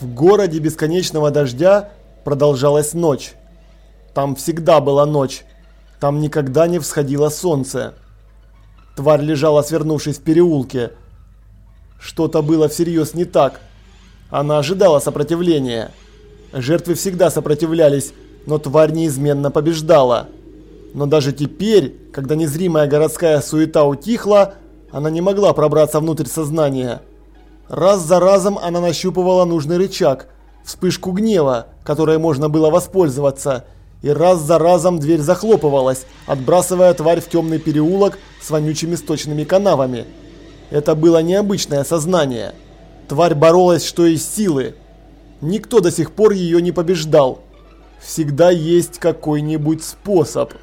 В городе бесконечного дождя продолжалась ночь. Там всегда была ночь. Там никогда не всходило солнце. Тварь лежала, свернувшись в переулке. Что-то было всерьез не так. Она ожидала сопротивления. Жертвы всегда сопротивлялись, но тварь неизменно побеждала. Но даже теперь, когда незримая городская суета утихла, она не могла пробраться внутрь сознания. Раз за разом она нащупывала нужный рычаг, вспышку гнева, которой можно было воспользоваться, и раз за разом дверь захлопывалась, отбрасывая тварь в темный переулок с вонючими сточными канавами. Это было необычное сознание. Тварь боролась что из силы. Никто до сих пор ее не побеждал. Всегда есть какой-нибудь способ –